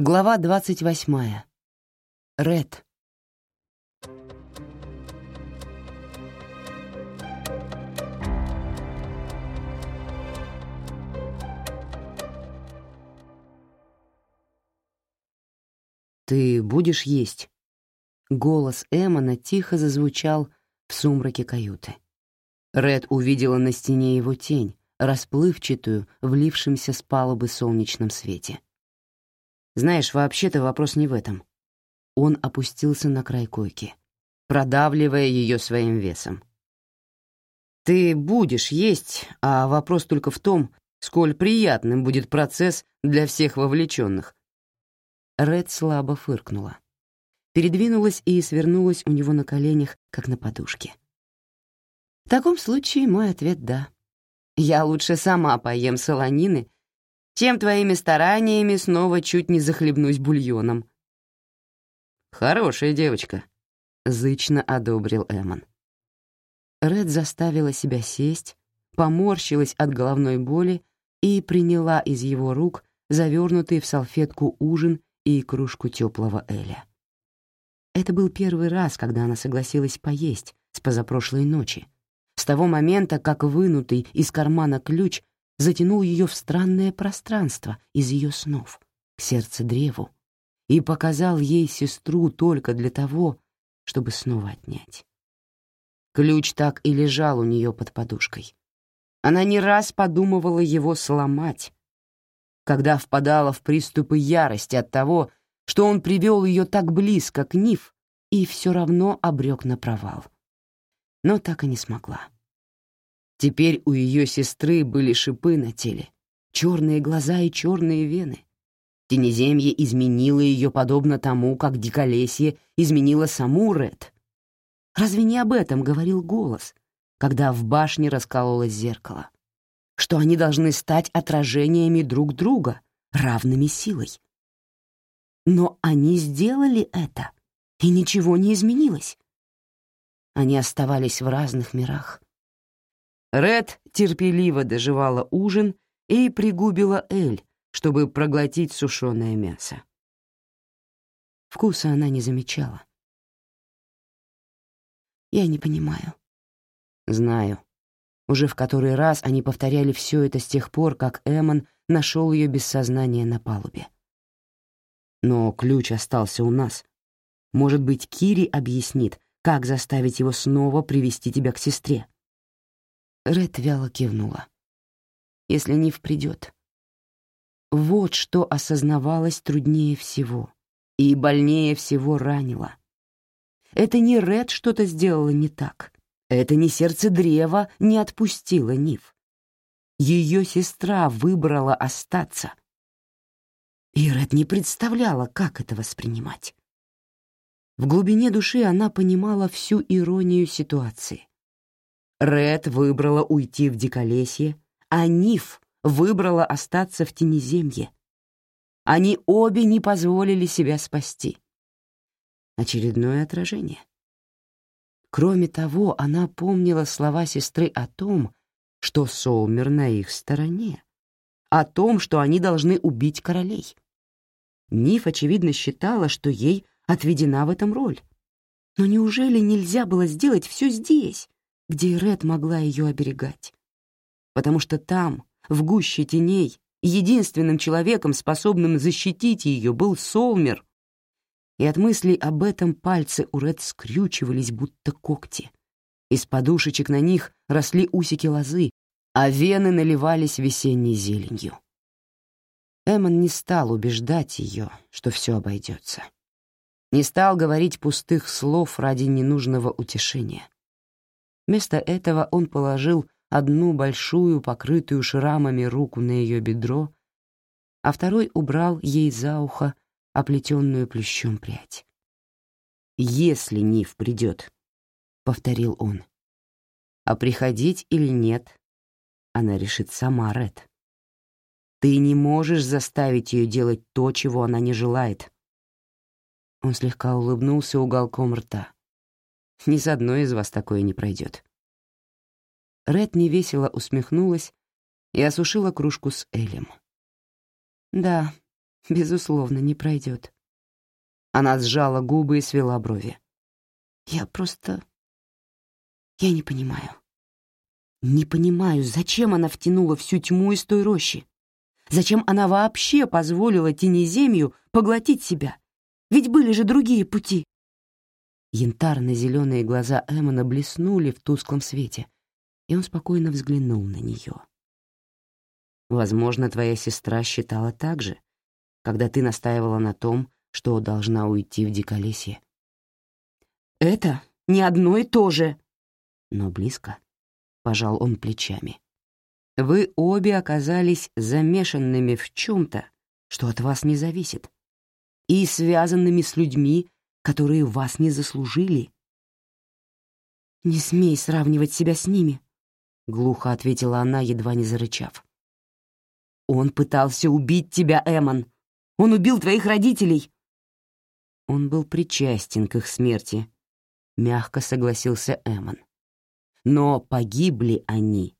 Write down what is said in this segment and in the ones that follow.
Глава двадцать восьмая. Ред. «Ты будешь есть?» Голос Эммона тихо зазвучал в сумраке каюты. Ред увидела на стене его тень, расплывчатую, влившимся с палубы солнечном свете. «Знаешь, вообще-то вопрос не в этом». Он опустился на край койки, продавливая ее своим весом. «Ты будешь есть, а вопрос только в том, сколь приятным будет процесс для всех вовлеченных, Ред слабо фыркнула. Передвинулась и свернулась у него на коленях, как на подушке. В таком случае мой ответ — да. Я лучше сама поем солонины, чем твоими стараниями снова чуть не захлебнусь бульоном. «Хорошая девочка», — зычно одобрил Эмон. Ред заставила себя сесть, поморщилась от головной боли и приняла из его рук завернутый в салфетку ужин и кружку теплого Эля. Это был первый раз, когда она согласилась поесть с позапрошлой ночи, с того момента, как вынутый из кармана ключ затянул ее в странное пространство из ее снов, к сердцу древу, и показал ей сестру только для того, чтобы снова отнять. Ключ так и лежал у нее под подушкой. Она не раз подумывала его сломать, когда впадала в приступы ярости от того, что он привел ее так близко к Ниф и все равно обрек на провал. Но так и не смогла. Теперь у ее сестры были шипы на теле, черные глаза и черные вены. Тенеземье изменило ее подобно тому, как диколесье изменило саму Ред. Разве не об этом говорил голос, когда в башне раскололось зеркало? что они должны стать отражениями друг друга, равными силой. Но они сделали это, и ничего не изменилось. Они оставались в разных мирах. Ред терпеливо доживала ужин и пригубила эль, чтобы проглотить сушеное мясо. Вкуса она не замечала. «Я не понимаю». «Знаю», уже в который раз они повторяли все это с тех пор, как Эмон нашел ее без сознания на палубе. Но ключ остался у нас. Может быть, Кири объяснит, как заставить его снова привести тебя к сестре. Ред вяло кивнула. Если Нив придет. Вот что осознавалось труднее всего и больнее всего ранило. Это не Ред что-то сделала не так. Это не сердце древа не отпустило Нив. Ее сестра выбрала остаться. И Ред не представляла, как это воспринимать. В глубине души она понимала всю иронию ситуации. Ред выбрала уйти в диколесье, а Ниф выбрала остаться в тенеземье. Они обе не позволили себя спасти. Очередное отражение. Кроме того, она помнила слова сестры о том, что Солмер на их стороне, о том, что они должны убить королей. Ниф, очевидно, считала, что ей отведена в этом роль. Но неужели нельзя было сделать все здесь, где Ред могла ее оберегать? Потому что там, в гуще теней, единственным человеком, способным защитить ее, был Солмер, и от мыслей об этом пальцы у Ред скрючивались, будто когти. Из подушечек на них росли усики лозы, а вены наливались весенней зеленью. Эммон не стал убеждать ее, что все обойдется. Не стал говорить пустых слов ради ненужного утешения. Вместо этого он положил одну большую, покрытую шрамами руку на ее бедро, а второй убрал ей за ухо оплетенную плющом прядь. «Если Ниф придет», — повторил он. «А приходить или нет, она решит сама, Ред. Ты не можешь заставить ее делать то, чего она не желает». Он слегка улыбнулся уголком рта. «Ни с одной из вас такое не пройдет». Ред невесело усмехнулась и осушила кружку с Элем. «Да, безусловно, не пройдет. Она сжала губы и свела брови. Я просто... Я не понимаю. Не понимаю, зачем она втянула всю тьму из той рощи? Зачем она вообще позволила тенеземью поглотить себя? Ведь были же другие пути. Янтарно-зеленые глаза Эммона блеснули в тусклом свете, и он спокойно взглянул на нее. «Возможно, твоя сестра считала так же, когда ты настаивала на том, что должна уйти в диколесье». «Это не одно и то же!» «Но близко», — пожал он плечами. «Вы обе оказались замешанными в чем-то, что от вас не зависит, и связанными с людьми, которые вас не заслужили. «Не смей сравнивать себя с ними», — глухо ответила она, едва не зарычав. «Он пытался убить тебя, Эмон. Он убил твоих родителей». Он был причастен к их смерти, — мягко согласился Эмон. Но погибли они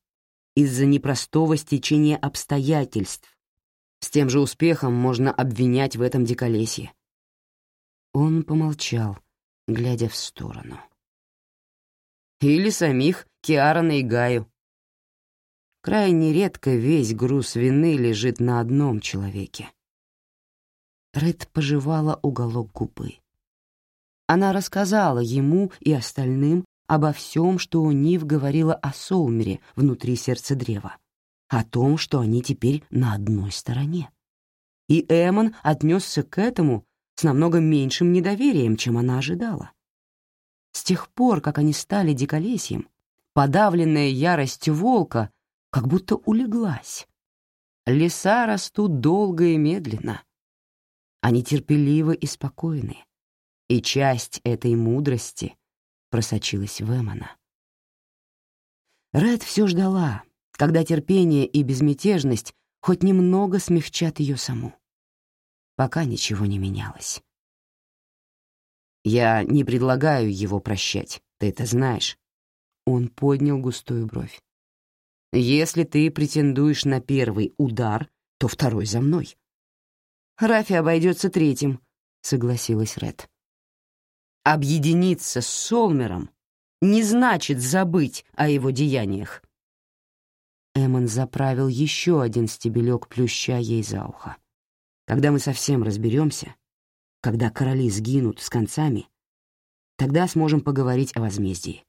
из-за непростого стечения обстоятельств. С тем же успехом можно обвинять в этом диколесье. Он помолчал, глядя в сторону. Или самих Киарона и Гаю. Крайне редко весь груз вины лежит на одном человеке. Ред пожевала уголок губы. Она рассказала ему и остальным обо всем, что Нив говорила о Соумере внутри сердца древа, о том, что они теперь на одной стороне. И Эмон отнесся к этому с намного меньшим недоверием, чем она ожидала. С тех пор, как они стали диколесьем, подавленная ярость волка как будто улеглась. Леса растут долго и медленно. Они терпеливы и спокойны, и часть этой мудрости просочилась в Эмона. Ред все ждала, когда терпение и безмятежность хоть немного смягчат ее саму пока ничего не менялось. «Я не предлагаю его прощать, ты это знаешь». Он поднял густую бровь. «Если ты претендуешь на первый удар, то второй за мной». «Рафи обойдется третьим», — согласилась Ред. «Объединиться с Солмером не значит забыть о его деяниях». Эмон заправил еще один стебелек плюща ей за ухо. Когда мы совсем разберемся, когда короли сгинут с концами, тогда сможем поговорить о возмездии,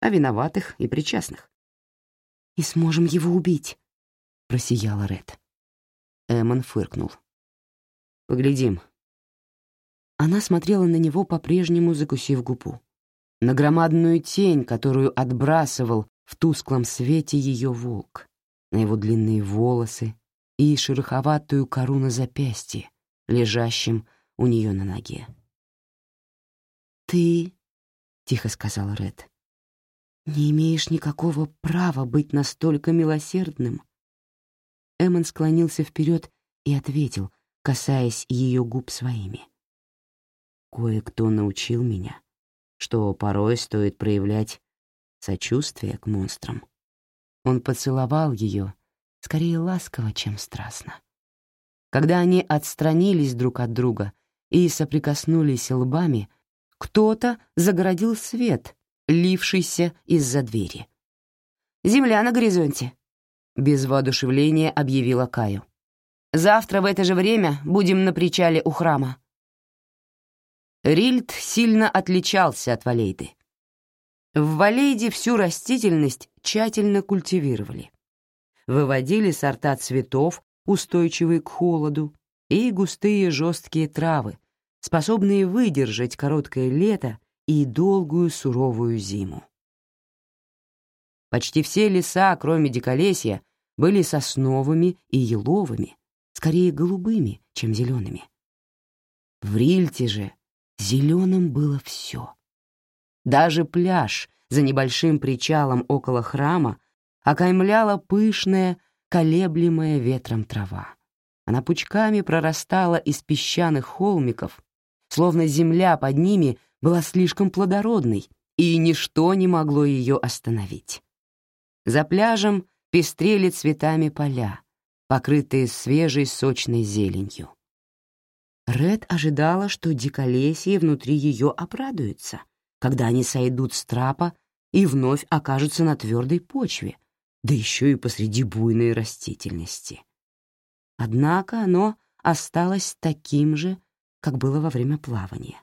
о виноватых и причастных. «И сможем его убить», — просияла Ред. Эмон фыркнул. «Поглядим». Она смотрела на него, по-прежнему закусив губу, на громадную тень, которую отбрасывал в тусклом свете ее волк, на его длинные волосы, и шероховатую кору на запястье, лежащем у нее на ноге. «Ты», — тихо сказала Ред, — «не имеешь никакого права быть настолько милосердным». Эммон склонился вперед и ответил, касаясь ее губ своими. «Кое-кто научил меня, что порой стоит проявлять сочувствие к монстрам». Он поцеловал ее скорее ласково, чем страстно. Когда они отстранились друг от друга и соприкоснулись лбами, кто-то загородил свет, лившийся из-за двери. «Земля на горизонте», — без воодушевления объявила Каю. «Завтра в это же время будем на причале у храма». Рильд сильно отличался от Валейды. В Валейде всю растительность тщательно культивировали выводили сорта цветов, устойчивые к холоду, и густые жесткие травы, способные выдержать короткое лето и долгую суровую зиму. Почти все леса, кроме диколесья, были сосновыми и еловыми, скорее голубыми, чем зелеными. В Рильте же зеленым было все. Даже пляж за небольшим причалом около храма окаймляла пышная, колеблемая ветром трава. Она пучками прорастала из песчаных холмиков, словно земля под ними была слишком плодородной, и ничто не могло ее остановить. За пляжем пестрели цветами поля, покрытые свежей сочной зеленью. Ред ожидала, что диколесье внутри ее обрадуется, когда они сойдут с трапа и вновь окажутся на твердой почве, да еще и посреди буйной растительности. Однако оно осталось таким же, как было во время плавания.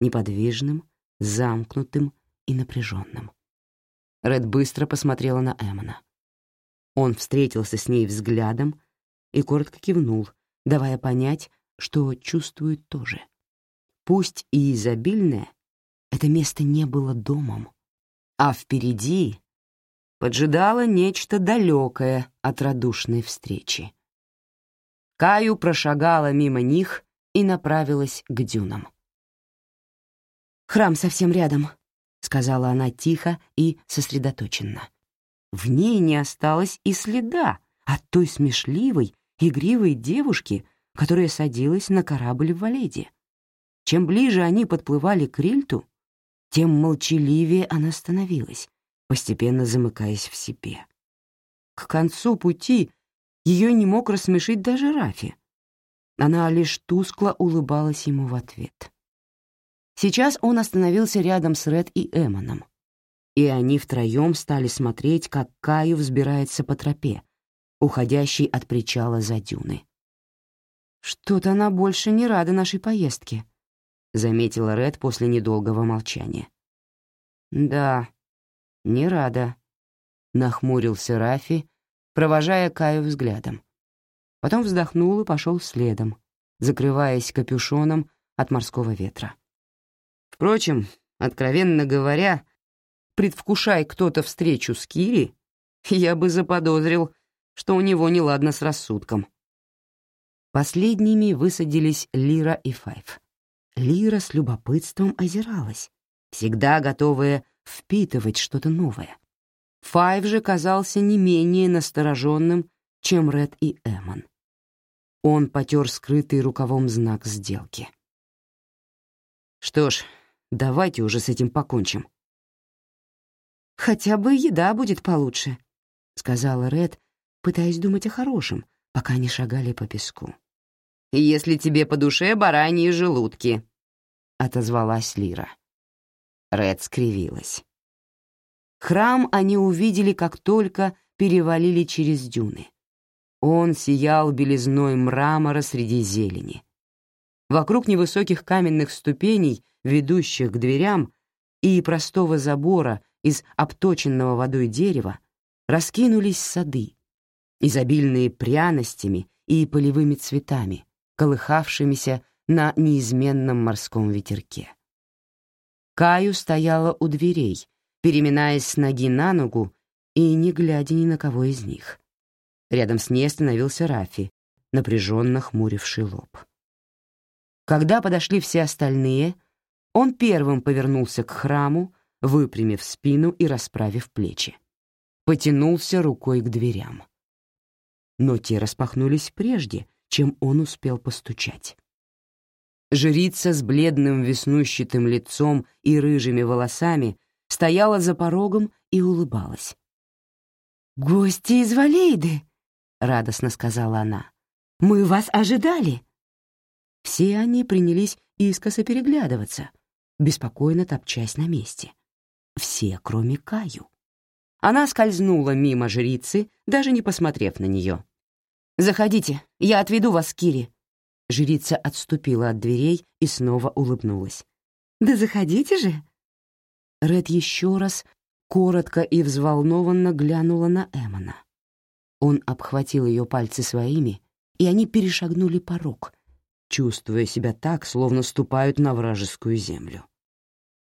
Неподвижным, замкнутым и напряженным. Ред быстро посмотрела на Эмона. Он встретился с ней взглядом и коротко кивнул, давая понять, что чувствует тоже. Пусть и изобильное, это место не было домом, а впереди поджидало нечто далекое от радушной встречи. Каю прошагала мимо них и направилась к дюнам. «Храм совсем рядом», — сказала она тихо и сосредоточенно. В ней не осталось и следа от той смешливой, игривой девушки, которая садилась на корабль в Валеде. Чем ближе они подплывали к Рильту, тем молчаливее она становилась, постепенно замыкаясь в себе. К концу пути ее не мог рассмешить даже Рафи. Она лишь тускло улыбалась ему в ответ. Сейчас он остановился рядом с Ред и Эмоном, и они втроем стали смотреть, как Каю взбирается по тропе, уходящей от причала за дюны. «Что-то она больше не рада нашей поездке», — заметила Ред после недолгого молчания. «Да, не рада», — нахмурился Рафи, провожая Каю взглядом. Потом вздохнул и пошел следом, закрываясь капюшоном от морского ветра. Впрочем, откровенно говоря, предвкушая кто-то встречу с Кири, я бы заподозрил, что у него неладно с рассудком. Последними высадились Лира и Файв. Лира с любопытством озиралась, всегда готовая впитывать что-то новое. Файв же казался не менее настороженным, чем Ред и Эмон. Он потер скрытый рукавом знак сделки. «Что ж, давайте уже с этим покончим». «Хотя бы еда будет получше», — сказала Ред, пытаясь думать о хорошем, пока они шагали по песку если тебе по душе бараньи желудки», — отозвалась Лира. Ред скривилась. Храм они увидели, как только перевалили через дюны. Он сиял белизной мрамора среди зелени. Вокруг невысоких каменных ступеней, ведущих к дверям, и простого забора из обточенного водой дерева раскинулись сады, изобильные пряностями и полевыми цветами, колыхавшимися на неизменном морском ветерке. Каю стояла у дверей, переминаясь с ноги на ногу и не глядя ни на кого из них. Рядом с ней остановился Рафи, напряженно хмуривший лоб. Когда подошли все остальные, он первым повернулся к храму, выпрямив спину и расправив плечи. Потянулся рукой к дверям. Но те распахнулись прежде, чем он успел постучать. Жрица с бледным веснущатым лицом и рыжими волосами стояла за порогом и улыбалась. «Гости из Валейды!» — радостно сказала она. «Мы вас ожидали!» Все они принялись искоса переглядываться, беспокойно топчась на месте. Все, кроме Каю. Она скользнула мимо жрицы, даже не посмотрев на нее. «Заходите, я отведу вас к Кире». Жрица отступила от дверей и снова улыбнулась. «Да заходите же!» Ред еще раз коротко и взволнованно глянула на Эмона. Он обхватил ее пальцы своими, и они перешагнули порог, чувствуя себя так, словно ступают на вражескую землю.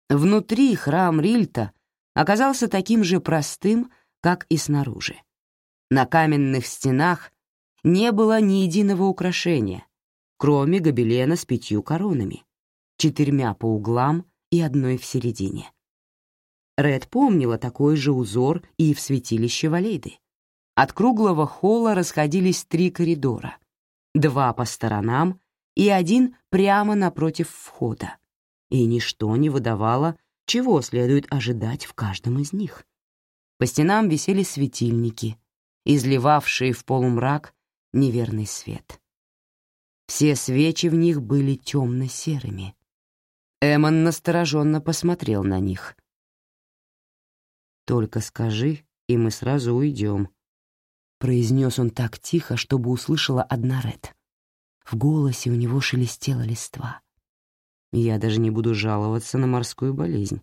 Внутри храм Рильта оказался таким же простым, как и снаружи. На каменных стенах не было ни единого украшения, кроме гобелена с пятью коронами, четырьмя по углам и одной в середине. Ред помнила такой же узор и в святилище Валейды. От круглого холла расходились три коридора, два по сторонам и один прямо напротив входа, и ничто не выдавало, чего следует ожидать в каждом из них. По стенам висели светильники, изливавшие в полумрак неверный свет. Все свечи в них были темно-серыми. Эмон настороженно посмотрел на них. «Только скажи, и мы сразу уйдем», — произнес он так тихо, чтобы услышала одна Ред. В голосе у него шелестела листва. «Я даже не буду жаловаться на морскую болезнь».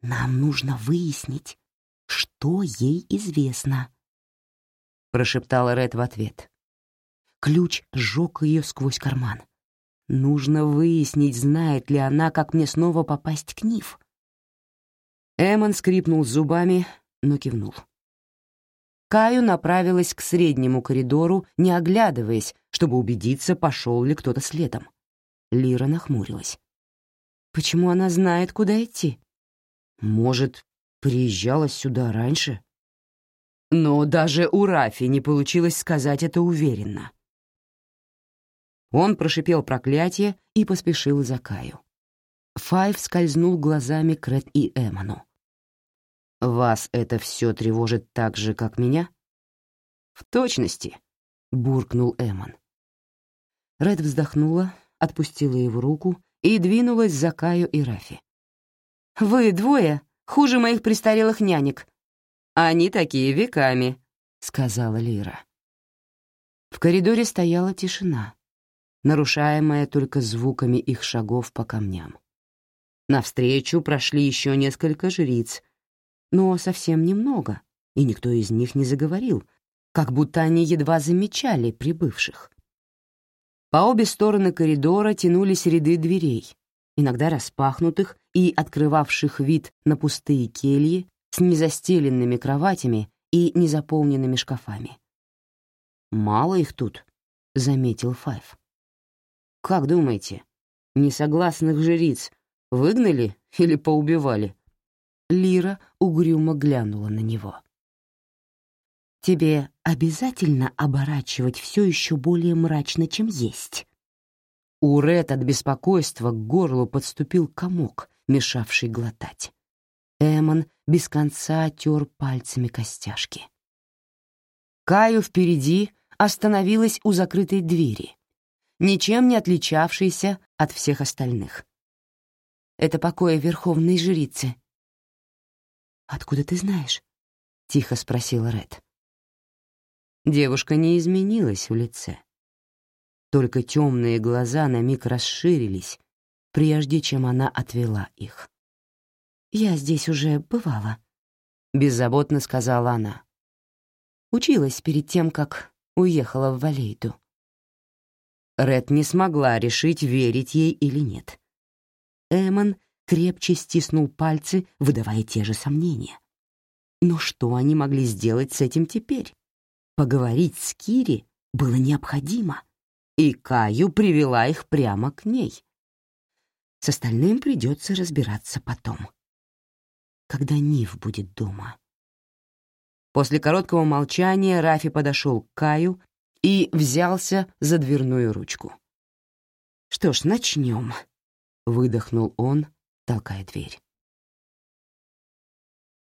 «Нам нужно выяснить, что ей известно», — прошептала Ред в ответ. Ключ сжег ее сквозь карман. Нужно выяснить, знает ли она, как мне снова попасть к Нив. Эмон скрипнул зубами, но кивнул. Каю направилась к среднему коридору, не оглядываясь, чтобы убедиться, пошел ли кто-то следом. Лира нахмурилась. Почему она знает, куда идти? Может, приезжала сюда раньше? Но даже у Рафи не получилось сказать это уверенно. Он прошипел проклятие и поспешил за Каю. Файв скользнул глазами к Ред и Эмону. «Вас это все тревожит так же, как меня?» «В точности», — буркнул Эмон. Ред вздохнула, отпустила его руку и двинулась за Каю и Рафи. «Вы двое хуже моих престарелых нянек. Они такие веками», — сказала Лира. В коридоре стояла тишина нарушаемая только звуками их шагов по камням. Навстречу прошли еще несколько жриц, но совсем немного, и никто из них не заговорил, как будто они едва замечали прибывших. По обе стороны коридора тянулись ряды дверей, иногда распахнутых и открывавших вид на пустые кельи с незастеленными кроватями и незаполненными шкафами. «Мало их тут», — заметил Файв. Как думаете, несогласных жриц выгнали или поубивали?» Лира угрюмо глянула на него. «Тебе обязательно оборачивать все еще более мрачно, чем есть?» У Ред от беспокойства к горлу подступил комок, мешавший глотать. Эмон без конца тер пальцами костяшки. Каю впереди остановилась у закрытой двери, ничем не отличавшийся от всех остальных. Это покои верховной жрицы. «Откуда ты знаешь?» — тихо спросила Ред. Девушка не изменилась в лице. Только темные глаза на миг расширились, прежде чем она отвела их. «Я здесь уже бывала», — беззаботно сказала она. Училась перед тем, как уехала в Валейду. Ред не смогла решить, верить ей или нет. Эмон крепче стиснул пальцы, выдавая те же сомнения. Но что они могли сделать с этим теперь? Поговорить с Кири было необходимо, и Каю привела их прямо к ней. С остальным придется разбираться потом, когда Нив будет дома. После короткого молчания Рафи подошел к Каю и взялся за дверную ручку. «Что ж, начнем», — выдохнул он, толкая дверь.